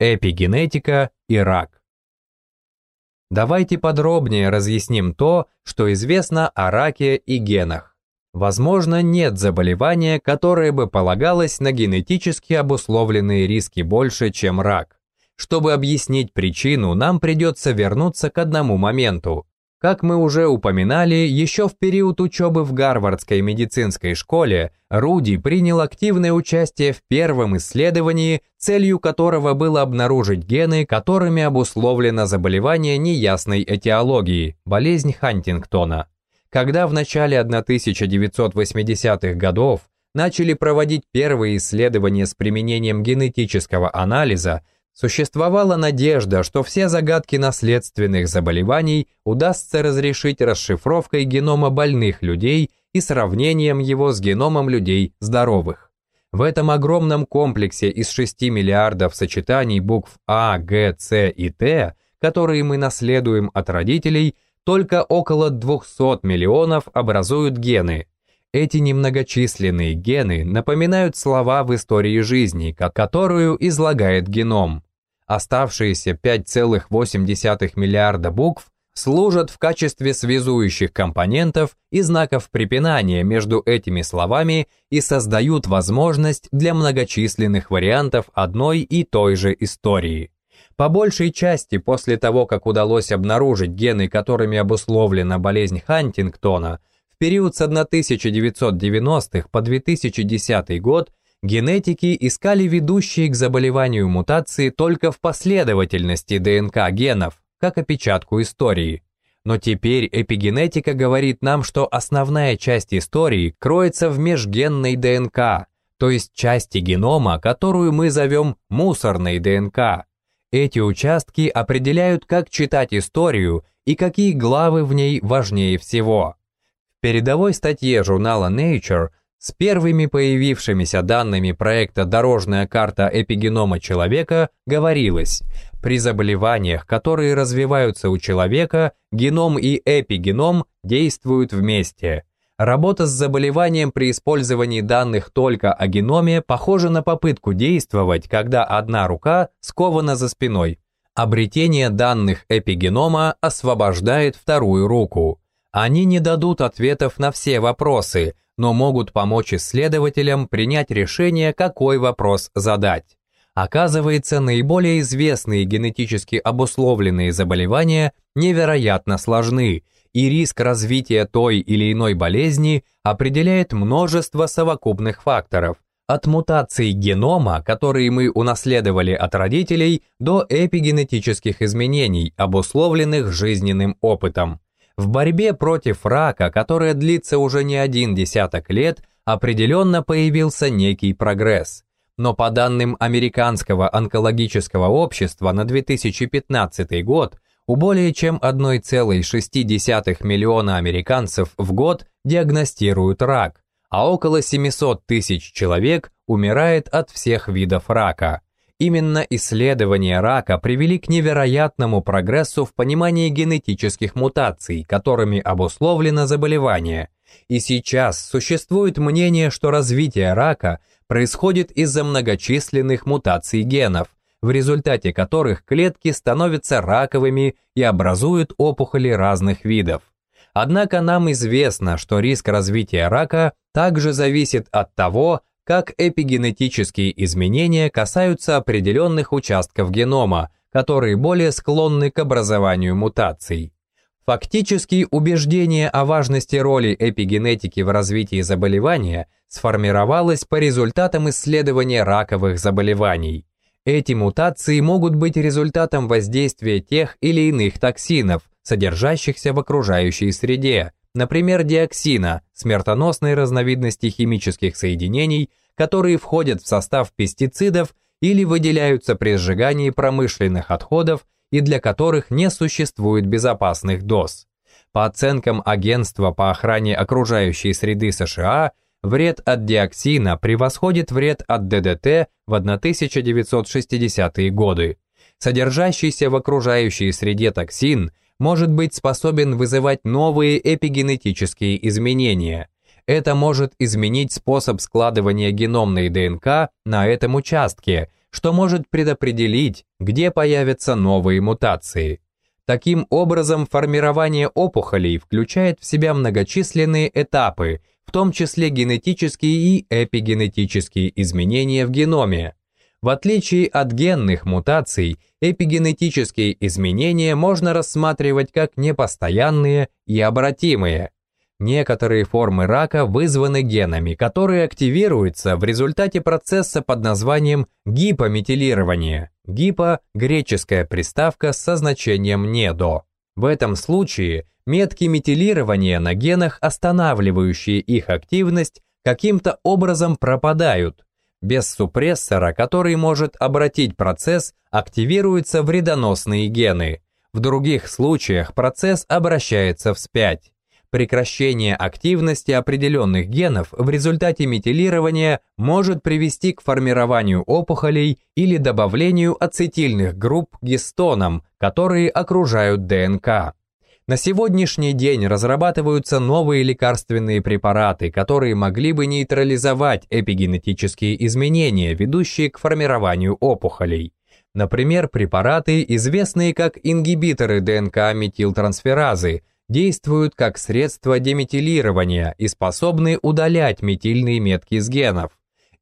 Эпигенетика и рак. Давайте подробнее разъясним то, что известно о раке и генах. Возможно, нет заболевания, которое бы полагалось на генетически обусловленные риски больше, чем рак. Чтобы объяснить причину, нам придется вернуться к одному моменту. Как мы уже упоминали, еще в период учебы в Гарвардской медицинской школе Руди принял активное участие в первом исследовании, целью которого было обнаружить гены, которыми обусловлено заболевание неясной этиологии – болезнь Хантингтона. Когда в начале 1980-х годов начали проводить первые исследования с применением генетического анализа, Существовала надежда, что все загадки наследственных заболеваний удастся разрешить расшифровкой генома больных людей и сравнением его с геномом людей здоровых. В этом огромном комплексе из 6 миллиардов сочетаний букв А, Г, С и Т, которые мы наследуем от родителей, только около 200 миллионов образуют гены. Эти немногочисленные гены напоминают слова в истории жизни, которую излагает геном. Оставшиеся 5,8 миллиарда букв служат в качестве связующих компонентов и знаков препинания между этими словами и создают возможность для многочисленных вариантов одной и той же истории. По большей части после того, как удалось обнаружить гены, которыми обусловлена болезнь Хантингтона, в период с 1990-х по 2010 год Генетики искали ведущие к заболеванию мутации только в последовательности ДНК генов, как опечатку истории. Но теперь эпигенетика говорит нам, что основная часть истории кроется в межгенной ДНК, то есть части генома, которую мы зовем мусорной ДНК. Эти участки определяют, как читать историю и какие главы в ней важнее всего. В передовой статье журнала Nature – с первыми появившимися данными проекта «Дорожная карта эпигенома человека» говорилось, при заболеваниях, которые развиваются у человека, геном и эпигеном действуют вместе. Работа с заболеванием при использовании данных только о геноме похожа на попытку действовать, когда одна рука скована за спиной. Обретение данных эпигенома освобождает вторую руку. Они не дадут ответов на все вопросы – но могут помочь исследователям принять решение, какой вопрос задать. Оказывается, наиболее известные генетически обусловленные заболевания невероятно сложны, и риск развития той или иной болезни определяет множество совокупных факторов, от мутаций генома, которые мы унаследовали от родителей, до эпигенетических изменений, обусловленных жизненным опытом. В борьбе против рака, которая длится уже не один десяток лет, определенно появился некий прогресс. Но по данным Американского онкологического общества на 2015 год, у более чем 1,6 миллиона американцев в год диагностируют рак, а около 700 тысяч человек умирает от всех видов рака. Именно исследования рака привели к невероятному прогрессу в понимании генетических мутаций, которыми обусловлено заболевание. И сейчас существует мнение, что развитие рака происходит из-за многочисленных мутаций генов, в результате которых клетки становятся раковыми и образуют опухоли разных видов. Однако нам известно, что риск развития рака также зависит от того, как эпигенетические изменения касаются определенных участков генома, которые более склонны к образованию мутаций. Фактически убеждение о важности роли эпигенетики в развитии заболевания сформировалось по результатам исследования раковых заболеваний. Эти мутации могут быть результатом воздействия тех или иных токсинов, содержащихся в окружающей среде, например, диоксина, смертоносной разновидности химических соединений, которые входят в состав пестицидов или выделяются при сжигании промышленных отходов и для которых не существует безопасных доз. По оценкам Агентства по охране окружающей среды США, вред от диоксина превосходит вред от ДДТ в 1960-е годы. Содержащийся в окружающей среде токсин – может быть способен вызывать новые эпигенетические изменения. Это может изменить способ складывания геномной ДНК на этом участке, что может предопределить, где появятся новые мутации. Таким образом, формирование опухолей включает в себя многочисленные этапы, в том числе генетические и эпигенетические изменения в геноме. В отличие от генных мутаций, эпигенетические изменения можно рассматривать как непостоянные и обратимые. Некоторые формы рака вызваны генами, которые активируются в результате процесса под названием гипометилирование. Гипо – греческая приставка со значением «недо». В этом случае метки метилирования на генах, останавливающие их активность, каким-то образом пропадают. Без супрессора, который может обратить процесс, активируются вредоносные гены. В других случаях процесс обращается вспять. Прекращение активности определенных генов в результате метилирования может привести к формированию опухолей или добавлению ацетильных групп к гистонам, которые окружают ДНК. На сегодняшний день разрабатываются новые лекарственные препараты, которые могли бы нейтрализовать эпигенетические изменения, ведущие к формированию опухолей. Например, препараты, известные как ингибиторы ДНК-метилтрансферазы – действуют как средство деметилирования и способны удалять метильные метки с генов.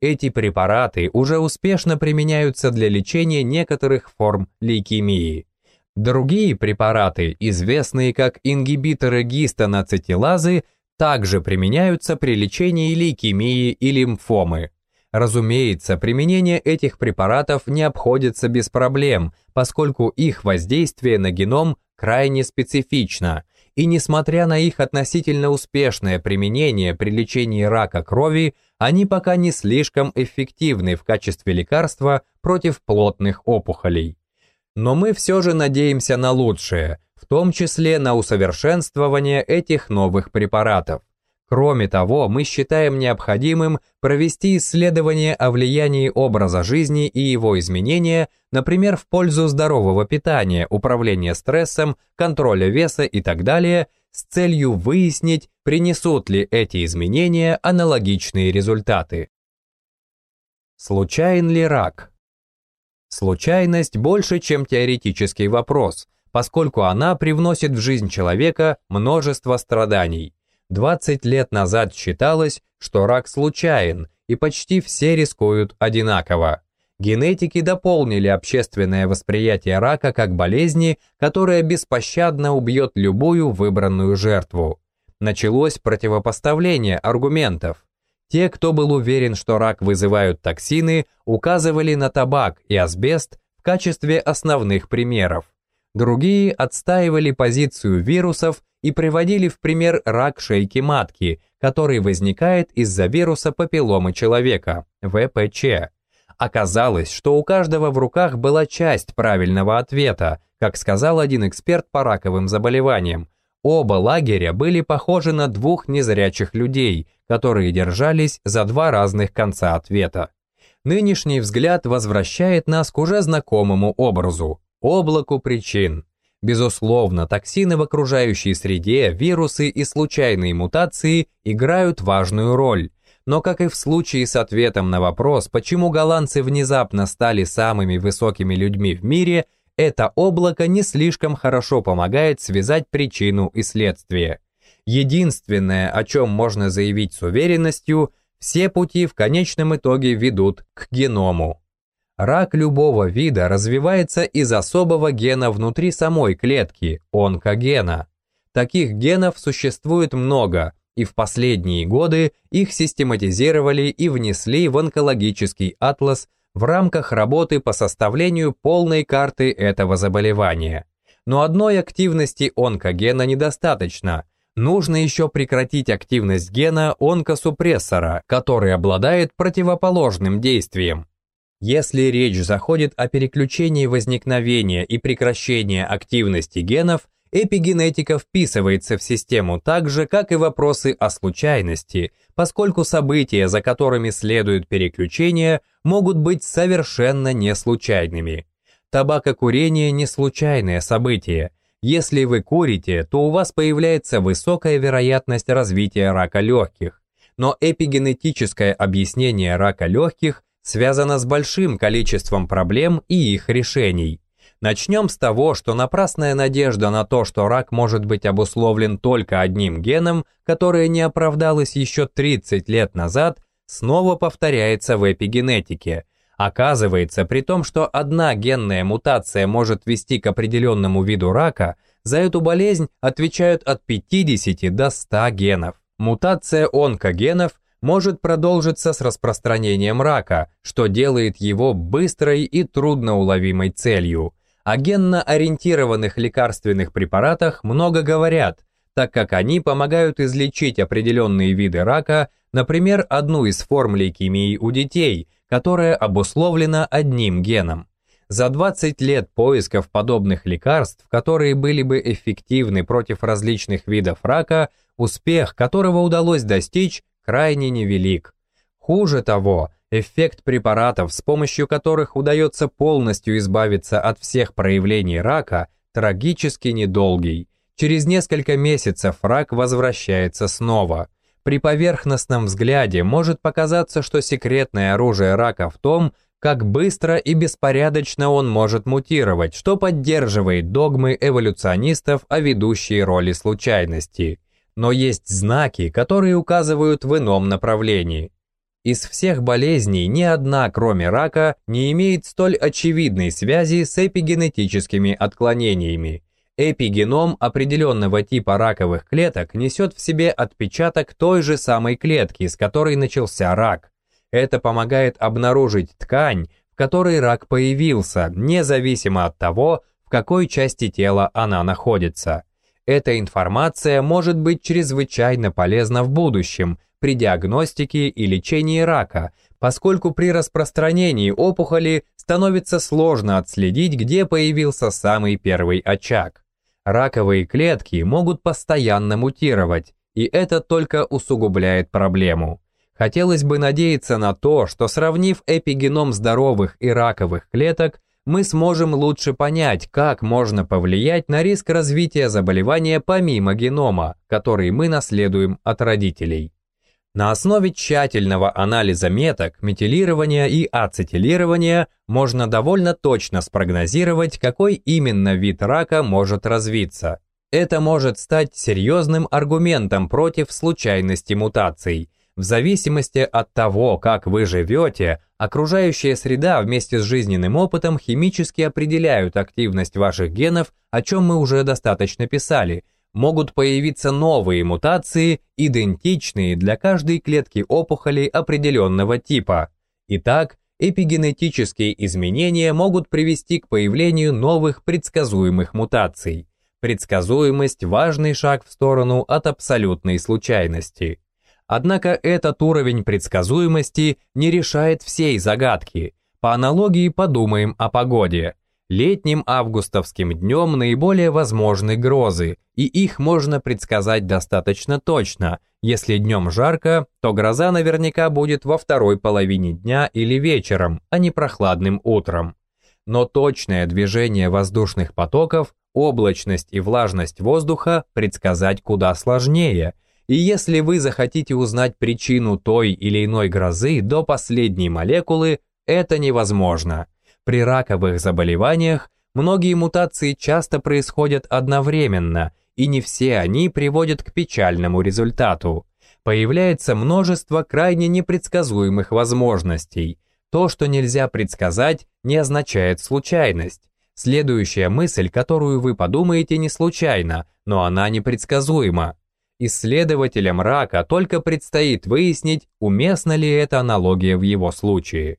Эти препараты уже успешно применяются для лечения некоторых форм лейкемии. Другие препараты, известные как ингибиторы гистоноцитилазы, также применяются при лечении лейкемии и лимфомы. Разумеется, применение этих препаратов не обходится без проблем, поскольку их воздействие на геном крайне специфично, и несмотря на их относительно успешное применение при лечении рака крови, они пока не слишком эффективны в качестве лекарства против плотных опухолей. Но мы все же надеемся на лучшее, в том числе на усовершенствование этих новых препаратов. Кроме того, мы считаем необходимым провести исследование о влиянии образа жизни и его изменения, например, в пользу здорового питания, управления стрессом, контроля веса и так далее, с целью выяснить, принесут ли эти изменения аналогичные результаты. Случайен ли рак? Случайность больше, чем теоретический вопрос, поскольку она привносит в жизнь человека множество страданий. 20 лет назад считалось, что рак случайен, и почти все рискуют одинаково. Генетики дополнили общественное восприятие рака как болезни, которая беспощадно убьет любую выбранную жертву. Началось противопоставление аргументов. Те, кто был уверен, что рак вызывают токсины, указывали на табак и асбест в качестве основных примеров. Другие отстаивали позицию вирусов и приводили в пример рак шейки матки, который возникает из-за вируса папилломы человека, ВПЧ. Оказалось, что у каждого в руках была часть правильного ответа, как сказал один эксперт по раковым заболеваниям. Оба лагеря были похожи на двух незрячих людей, которые держались за два разных конца ответа. Нынешний взгляд возвращает нас к уже знакомому образу – облаку причин. Безусловно, токсины в окружающей среде, вирусы и случайные мутации играют важную роль. Но как и в случае с ответом на вопрос, почему голландцы внезапно стали самыми высокими людьми в мире, это облако не слишком хорошо помогает связать причину и следствие. Единственное, о чем можно заявить с уверенностью, все пути в конечном итоге ведут к геному. Рак любого вида развивается из особого гена внутри самой клетки, онкогена. Таких генов существует много, и в последние годы их систематизировали и внесли в онкологический атлас в рамках работы по составлению полной карты этого заболевания. Но одной активности онкогена недостаточно. Нужно еще прекратить активность гена онкосупрессора, который обладает противоположным действием. Если речь заходит о переключении возникновения и прекращения активности генов, эпигенетика вписывается в систему так же, как и вопросы о случайности, поскольку события, за которыми следует переключение, могут быть совершенно не случайными. Табакокурение – не случайное событие. Если вы курите, то у вас появляется высокая вероятность развития рака легких. Но эпигенетическое объяснение рака легких связана с большим количеством проблем и их решений. Начнем с того, что напрасная надежда на то, что рак может быть обусловлен только одним геном, которая не оправдалась еще 30 лет назад, снова повторяется в эпигенетике. Оказывается, при том, что одна генная мутация может вести к определенному виду рака, за эту болезнь отвечают от 50 до 100 генов. Мутация онкогенов может продолжиться с распространением рака, что делает его быстрой и трудноуловимой целью. О генно-ориентированных лекарственных препаратах много говорят, так как они помогают излечить определенные виды рака, например, одну из форм лейкемии у детей, которая обусловлена одним геном. За 20 лет поисков подобных лекарств, которые были бы эффективны против различных видов рака, успех которого удалось достичь, крайне невелик. Хуже того, эффект препаратов, с помощью которых удается полностью избавиться от всех проявлений рака, трагически недолгий. Через несколько месяцев рак возвращается снова. При поверхностном взгляде может показаться, что секретное оружие рака в том, как быстро и беспорядочно он может мутировать, что поддерживает догмы эволюционистов о ведущей роли случайности – но есть знаки, которые указывают в ином направлении. Из всех болезней ни одна, кроме рака, не имеет столь очевидной связи с эпигенетическими отклонениями. Эпигеном определенного типа раковых клеток несет в себе отпечаток той же самой клетки, с которой начался рак. Это помогает обнаружить ткань, в которой рак появился, независимо от того, в какой части тела она находится. Эта информация может быть чрезвычайно полезна в будущем при диагностике и лечении рака, поскольку при распространении опухоли становится сложно отследить, где появился самый первый очаг. Раковые клетки могут постоянно мутировать, и это только усугубляет проблему. Хотелось бы надеяться на то, что сравнив эпигеном здоровых и раковых клеток, мы сможем лучше понять, как можно повлиять на риск развития заболевания помимо генома, который мы наследуем от родителей. На основе тщательного анализа меток, метилирования и ацетилирования можно довольно точно спрогнозировать, какой именно вид рака может развиться. Это может стать серьезным аргументом против случайности мутаций – в зависимости от того, как вы живете, окружающая среда вместе с жизненным опытом химически определяют активность ваших генов, о чем мы уже достаточно писали. Могут появиться новые мутации, идентичные для каждой клетки опухоли определенного типа. Итак, эпигенетические изменения могут привести к появлению новых предсказуемых мутаций. Предсказуемость – важный шаг в сторону от абсолютной случайности. Однако этот уровень предсказуемости не решает всей загадки. По аналогии подумаем о погоде. Летним августовским днем наиболее возможны грозы, и их можно предсказать достаточно точно. Если днем жарко, то гроза наверняка будет во второй половине дня или вечером, а не прохладным утром. Но точное движение воздушных потоков, облачность и влажность воздуха предсказать куда сложнее – и если вы захотите узнать причину той или иной грозы до последней молекулы, это невозможно. При раковых заболеваниях многие мутации часто происходят одновременно, и не все они приводят к печальному результату. Появляется множество крайне непредсказуемых возможностей. То, что нельзя предсказать, не означает случайность. Следующая мысль, которую вы подумаете, не случайна, но она непредсказуема. Исследователям рака только предстоит выяснить, уместна ли эта аналогия в его случае.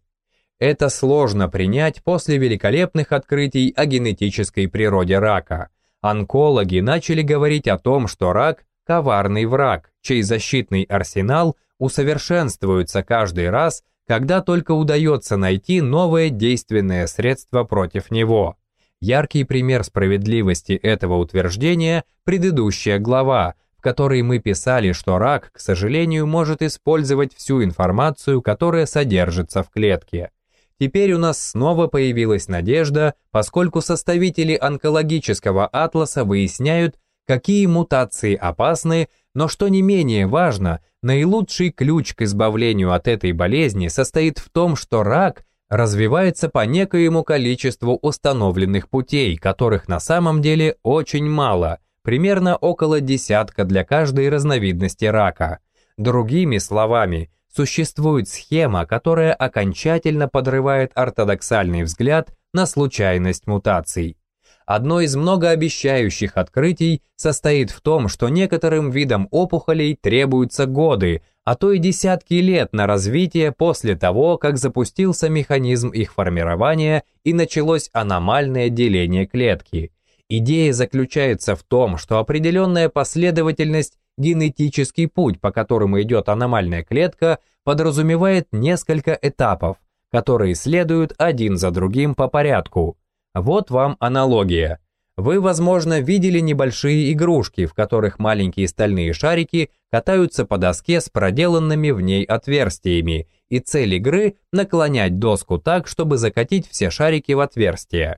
Это сложно принять после великолепных открытий о генетической природе рака. Онкологи начали говорить о том, что рак – коварный враг, чей защитный арсенал усовершенствуется каждый раз, когда только удается найти новое действенное средство против него. Яркий пример справедливости этого утверждения – предыдущая глава, которой мы писали, что рак, к сожалению, может использовать всю информацию, которая содержится в клетке. Теперь у нас снова появилась надежда, поскольку составители онкологического атласа выясняют, какие мутации опасны, но что не менее важно, наилучший ключ к избавлению от этой болезни состоит в том, что рак развивается по некоему количеству установленных путей, которых на самом деле очень мало, примерно около десятка для каждой разновидности рака. Другими словами, существует схема, которая окончательно подрывает ортодоксальный взгляд на случайность мутаций. Одно из многообещающих открытий состоит в том, что некоторым видам опухолей требуются годы, а то и десятки лет на развитие после того, как запустился механизм их формирования и началось аномальное деление клетки. Идея заключается в том, что определенная последовательность генетический путь, по которому идет аномальная клетка, подразумевает несколько этапов, которые следуют один за другим по порядку. Вот вам аналогия. Вы, возможно, видели небольшие игрушки, в которых маленькие стальные шарики катаются по доске с проделанными в ней отверстиями, и цель игры – наклонять доску так, чтобы закатить все шарики в отверстие.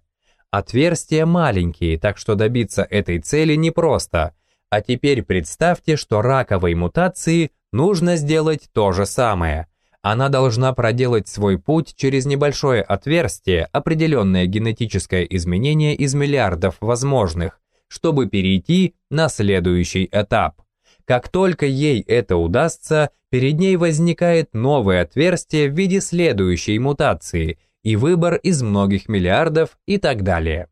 Отверстия маленькие, так что добиться этой цели непросто. А теперь представьте, что раковой мутации нужно сделать то же самое – она должна проделать свой путь через небольшое отверстие, определенное генетическое изменение из миллиардов возможных, чтобы перейти на следующий этап. Как только ей это удастся, перед ней возникает новое отверстие в виде следующей мутации и выбор из многих миллиардов и так далее.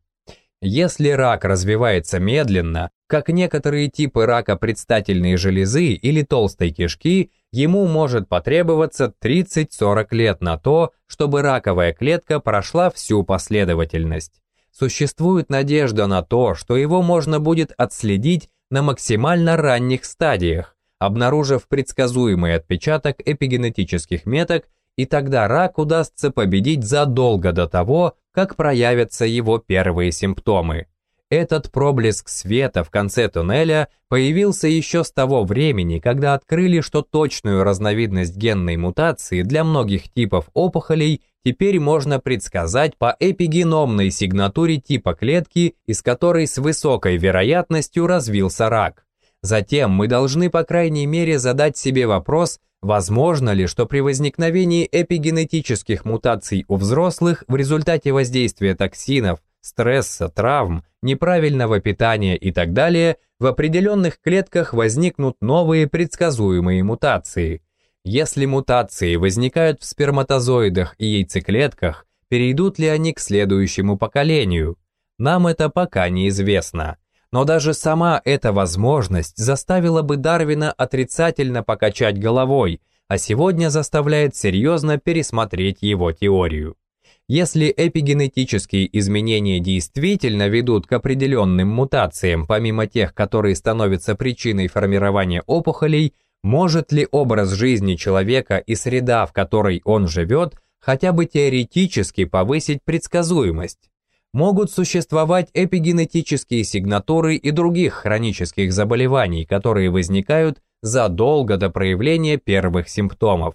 Если рак развивается медленно, как некоторые типы рака предстательной железы или толстой кишки, ему может потребоваться 30-40 лет на то, чтобы раковая клетка прошла всю последовательность. Существует надежда на то, что его можно будет отследить на максимально ранних стадиях, обнаружив предсказуемый отпечаток эпигенетических меток, и тогда рак удастся победить задолго до того, как проявятся его первые симптомы. Этот проблеск света в конце туннеля появился еще с того времени, когда открыли, что точную разновидность генной мутации для многих типов опухолей теперь можно предсказать по эпигеномной сигнатуре типа клетки, из которой с высокой вероятностью развился рак. Затем мы должны по крайней мере задать себе вопрос, возможно ли, что при возникновении эпигенетических мутаций у взрослых в результате воздействия токсинов, стресса, травм, неправильного питания и так далее, в определенных клетках возникнут новые предсказуемые мутации. Если мутации возникают в сперматозоидах и яйцеклетках, перейдут ли они к следующему поколению? Нам это пока неизвестно. Но даже сама эта возможность заставила бы Дарвина отрицательно покачать головой, а сегодня заставляет серьезно пересмотреть его теорию. Если эпигенетические изменения действительно ведут к определенным мутациям, помимо тех, которые становятся причиной формирования опухолей, может ли образ жизни человека и среда, в которой он живет, хотя бы теоретически повысить предсказуемость? Могут существовать эпигенетические сигнатуры и других хронических заболеваний, которые возникают задолго до проявления первых симптомов.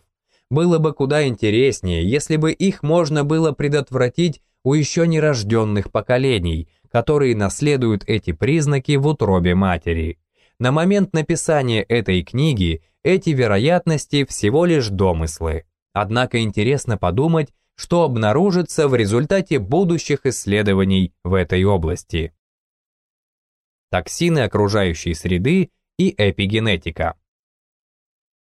Было бы куда интереснее, если бы их можно было предотвратить у еще нерожденных поколений, которые наследуют эти признаки в утробе матери. На момент написания этой книги эти вероятности всего лишь домыслы. Однако интересно подумать, что обнаружится в результате будущих исследований в этой области. Токсины окружающей среды и эпигенетика.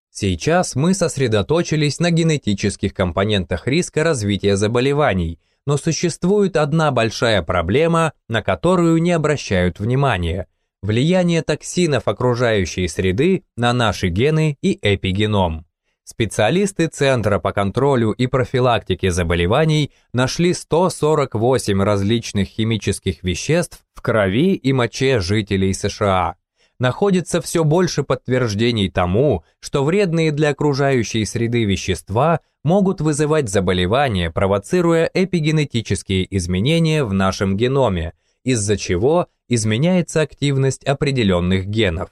Сейчас мы сосредоточились на генетических компонентах риска развития заболеваний, но существует одна большая проблема, на которую не обращают внимания – влияние токсинов окружающей среды на наши гены и эпигеном. Специалисты Центра по контролю и профилактике заболеваний нашли 148 различных химических веществ в крови и моче жителей США – находится все больше подтверждений тому, что вредные для окружающей среды вещества могут вызывать заболевания, провоцируя эпигенетические изменения в нашем геноме, из-за чего изменяется активность определенных генов.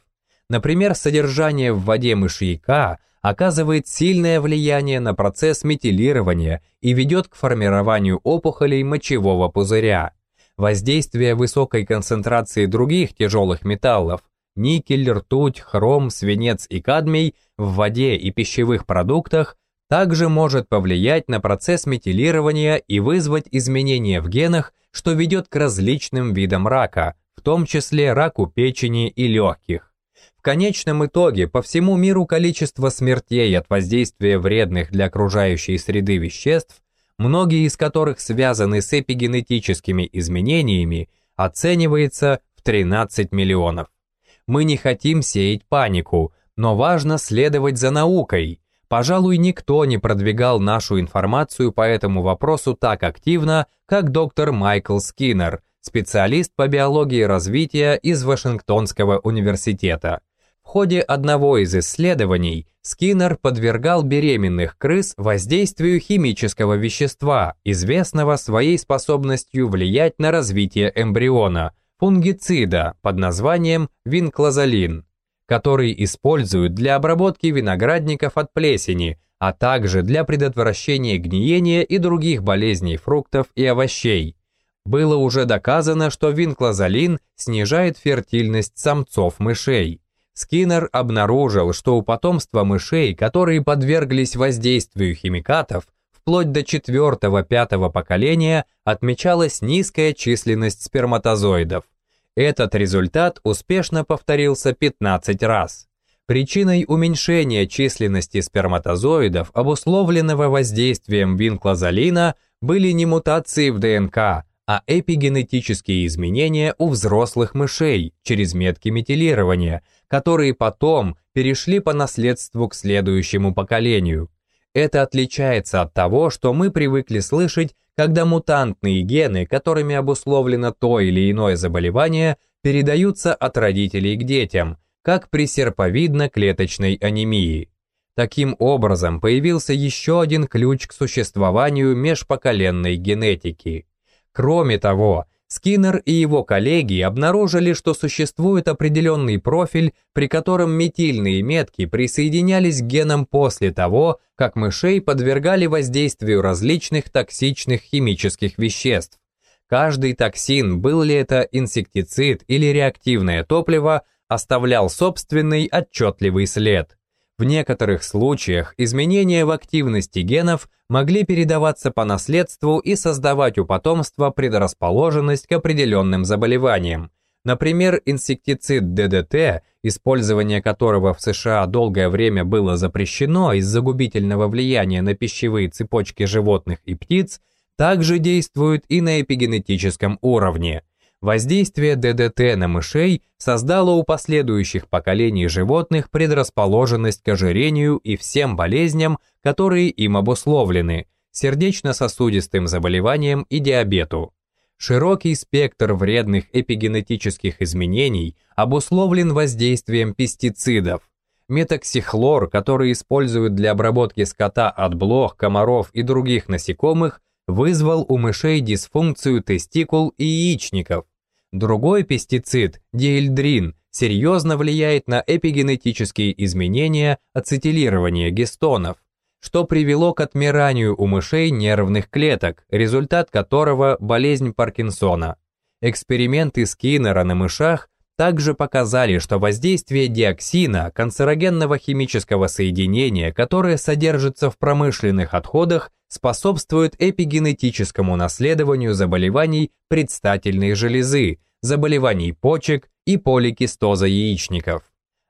Например, содержание в воде мышьяка оказывает сильное влияние на процесс метилирования и ведет к формированию опухолей мочевого пузыря. Воздействие высокой концентрации других тяжелых металлов – никель, ртуть, хром, свинец и кадмий – в воде и пищевых продуктах также может повлиять на процесс метилирования и вызвать изменения в генах, что ведет к различным видам рака, в том числе раку печени и легких. В конечном итоге по всему миру количество смертей от воздействия вредных для окружающей среды веществ, многие из которых связаны с эпигенетическими изменениями, оценивается в 13 миллионов. Мы не хотим сеять панику, но важно следовать за наукой, Пожалуй, никто не продвигал нашу информацию по этому вопросу так активно, как доктор Майкл Скиннер, специалист по биологии развития из Вашингтонского университета. В ходе одного из исследований Скиннер подвергал беременных крыс воздействию химического вещества, известного своей способностью влиять на развитие эмбриона, фунгицида под названием винклозолин который используют для обработки виноградников от плесени, а также для предотвращения гниения и других болезней фруктов и овощей. Было уже доказано, что винклозолин снижает фертильность самцов мышей. Скиннер обнаружил, что у потомства мышей, которые подверглись воздействию химикатов, вплоть до четвертого-пятого поколения отмечалась низкая численность сперматозоидов. Этот результат успешно повторился 15 раз. Причиной уменьшения численности сперматозоидов, обусловленного воздействием винклозолина, были не мутации в ДНК, а эпигенетические изменения у взрослых мышей через метки метилирования, которые потом перешли по наследству к следующему поколению. Это отличается от того, что мы привыкли слышать когда мутантные гены, которыми обусловлено то или иное заболевание, передаются от родителей к детям, как при серповидно-клеточной анемии. Таким образом, появился еще один ключ к существованию межпоколенной генетики. Кроме того, Скиннер и его коллеги обнаружили, что существует определенный профиль, при котором метильные метки присоединялись к генам после того, как мышей подвергали воздействию различных токсичных химических веществ. Каждый токсин, был ли это инсектицид или реактивное топливо, оставлял собственный отчетливый след. В некоторых случаях изменения в активности генов могли передаваться по наследству и создавать у потомства предрасположенность к определенным заболеваниям. Например, инсектицид ДДТ, использование которого в США долгое время было запрещено из-за губительного влияния на пищевые цепочки животных и птиц, также действует и на эпигенетическом уровне. Воздействие ДДТ на мышей создало у последующих поколений животных предрасположенность к ожирению и всем болезням, которые им обусловлены, сердечно-сосудистым заболеваниям и диабету. Широкий спектр вредных эпигенетических изменений обусловлен воздействием пестицидов. Метоксихлор, который используют для обработки скота от блох, комаров и других насекомых, вызвал у мышей дисфункцию тестикул и яичников. Другой пестицид, диэльдрин, серьезно влияет на эпигенетические изменения ацетилирования гистонов, что привело к отмиранию у мышей нервных клеток, результат которого – болезнь Паркинсона. Эксперименты Скиннера на мышах также показали, что воздействие диоксина, канцерогенного химического соединения, которое содержится в промышленных отходах, способствует эпигенетическому наследованию заболеваний предстательной железы, заболеваний почек и поликистоза яичников.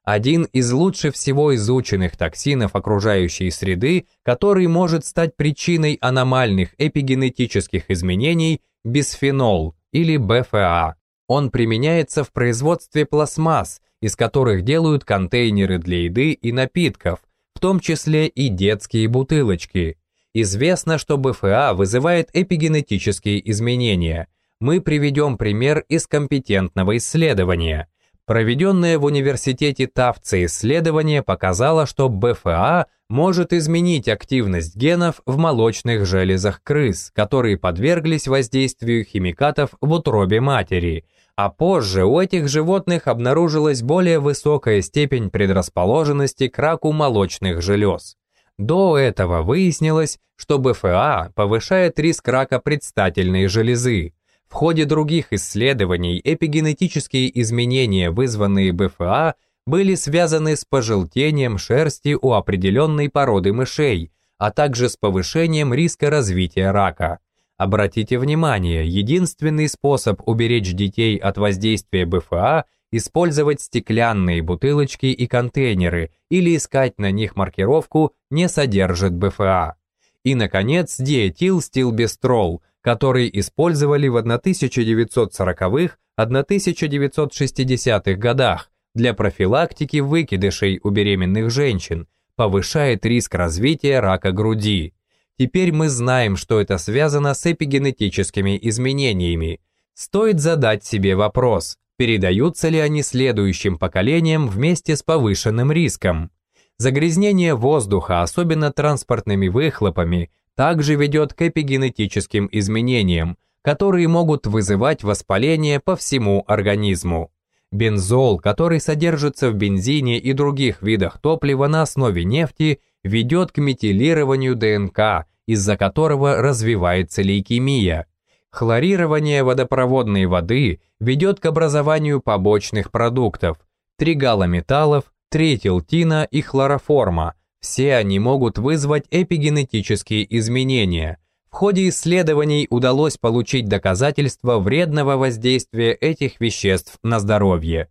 Один из лучше всего изученных токсинов окружающей среды, который может стать причиной аномальных эпигенетических изменений – бисфенол или БФА. Он применяется в производстве пластмасс, из которых делают контейнеры для еды и напитков, в том числе и детские бутылочки. Известно, что БФА вызывает эпигенетические изменения. Мы приведем пример из компетентного исследования. Проведенное в университете Тавце исследование показало, что БФА может изменить активность генов в молочных железах крыс, которые подверглись воздействию химикатов в утробе матери – а позже у этих животных обнаружилась более высокая степень предрасположенности к раку молочных желез. До этого выяснилось, что БФА повышает риск рака предстательной железы. В ходе других исследований эпигенетические изменения, вызванные БФА, были связаны с пожелтением шерсти у определенной породы мышей, а также с повышением риска развития рака. Обратите внимание, единственный способ уберечь детей от воздействия БФА – использовать стеклянные бутылочки и контейнеры или искать на них маркировку «не содержит БФА». И, наконец, диэтилстилбестрол, который использовали в 1940-1960-х годах для профилактики выкидышей у беременных женщин, повышает риск развития рака груди. Теперь мы знаем, что это связано с эпигенетическими изменениями. Стоит задать себе вопрос, передаются ли они следующим поколениям вместе с повышенным риском. Загрязнение воздуха, особенно транспортными выхлопами, также ведет к эпигенетическим изменениям, которые могут вызывать воспаление по всему организму. Бензол, который содержится в бензине и других видах топлива на основе нефти, ведет к метилированию ДНК, из-за которого развивается лейкемия. Хлорирование водопроводной воды ведет к образованию побочных продуктов – тригалометаллов, тритилтина и хлороформа. Все они могут вызвать эпигенетические изменения. В ходе исследований удалось получить доказательства вредного воздействия этих веществ на здоровье.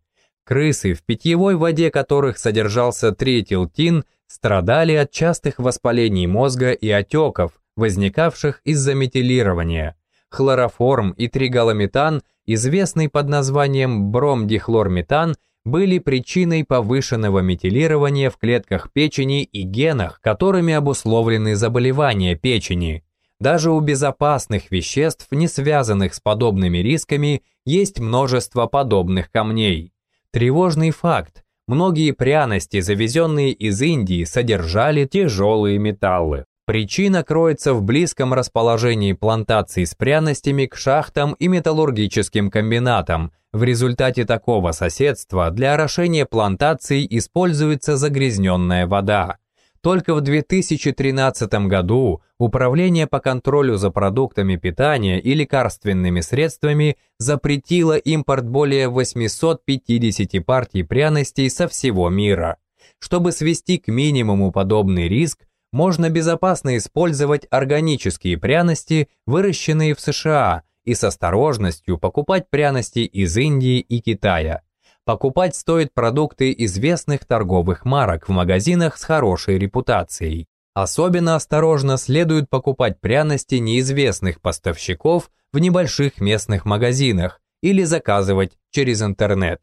Крысы, в питьевой воде которых содержался тритилтин, страдали от частых воспалений мозга и отеков, возникавших из-за метилирования. Хлороформ и тригалометан, известный под названием бромдихлорметан, были причиной повышенного метилирования в клетках печени и генах, которыми обусловлены заболевания печени. Даже у безопасных веществ, не связанных с подобными рисками, есть множество подобных камней. Тревожный факт Многие пряности, завезенные из Индии, содержали тяжелые металлы. Причина кроется в близком расположении плантаций с пряностями к шахтам и металлургическим комбинатам. В результате такого соседства для орошения плантаций используется загрязненная вода. Только в 2013 году Управление по контролю за продуктами питания и лекарственными средствами запретило импорт более 850 партий пряностей со всего мира. Чтобы свести к минимуму подобный риск, можно безопасно использовать органические пряности, выращенные в США, и с осторожностью покупать пряности из Индии и Китая. Покупать стоит продукты известных торговых марок в магазинах с хорошей репутацией. Особенно осторожно следует покупать пряности неизвестных поставщиков в небольших местных магазинах или заказывать через интернет.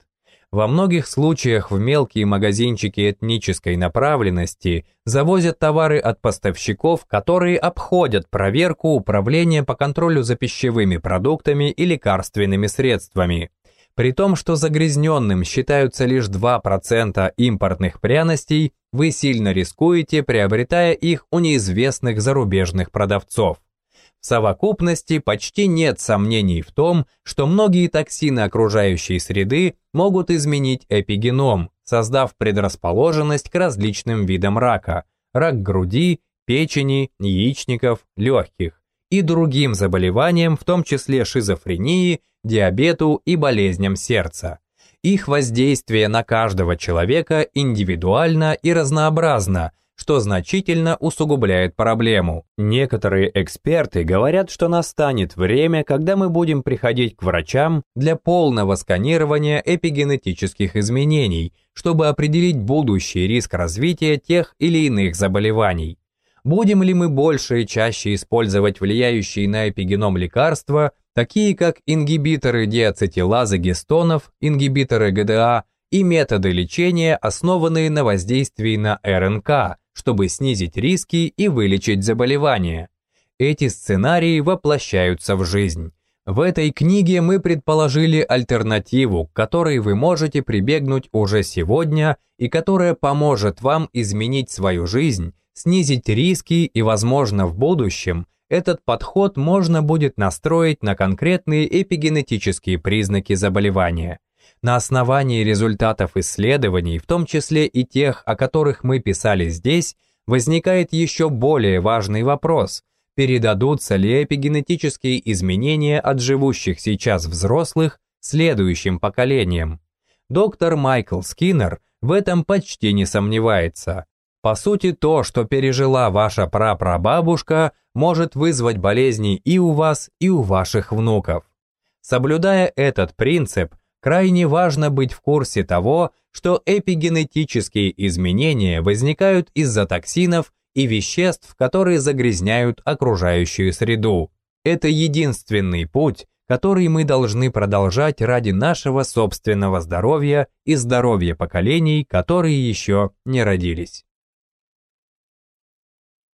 Во многих случаях в мелкие магазинчики этнической направленности завозят товары от поставщиков, которые обходят проверку Управления по контролю за пищевыми продуктами и лекарственными средствами. При том, что загрязненным считаются лишь 2% импортных пряностей, вы сильно рискуете, приобретая их у неизвестных зарубежных продавцов. В совокупности почти нет сомнений в том, что многие токсины окружающей среды могут изменить эпигеном, создав предрасположенность к различным видам рака – рак груди, печени, яичников, легких и другим заболеваниям, в том числе шизофрении, диабету и болезням сердца. Их воздействие на каждого человека индивидуально и разнообразно, что значительно усугубляет проблему. Некоторые эксперты говорят, что настанет время, когда мы будем приходить к врачам для полного сканирования эпигенетических изменений, чтобы определить будущий риск развития тех или иных заболеваний. Будем ли мы больше и чаще использовать влияющие на эпигеном лекарства, такие как ингибиторы диацетилазы гистонов, ингибиторы ГДА и методы лечения, основанные на воздействии на РНК, чтобы снизить риски и вылечить заболевания. Эти сценарии воплощаются в жизнь. В этой книге мы предположили альтернативу, к которой вы можете прибегнуть уже сегодня и которая поможет вам изменить свою жизнь снизить риски и, возможно, в будущем этот подход можно будет настроить на конкретные эпигенетические признаки заболевания. На основании результатов исследований, в том числе и тех, о которых мы писали здесь, возникает еще более важный вопрос. передадутся ли эпигенетические изменения от живущих сейчас взрослых следующим поколениям. Доктор Майкл Скиннер в этом почти не сомневается. По сути, то, что пережила ваша прапрабабушка, может вызвать болезни и у вас, и у ваших внуков. Соблюдая этот принцип, крайне важно быть в курсе того, что эпигенетические изменения возникают из-за токсинов и веществ, которые загрязняют окружающую среду. Это единственный путь, который мы должны продолжать ради нашего собственного здоровья и здоровья поколений, которые еще не родились.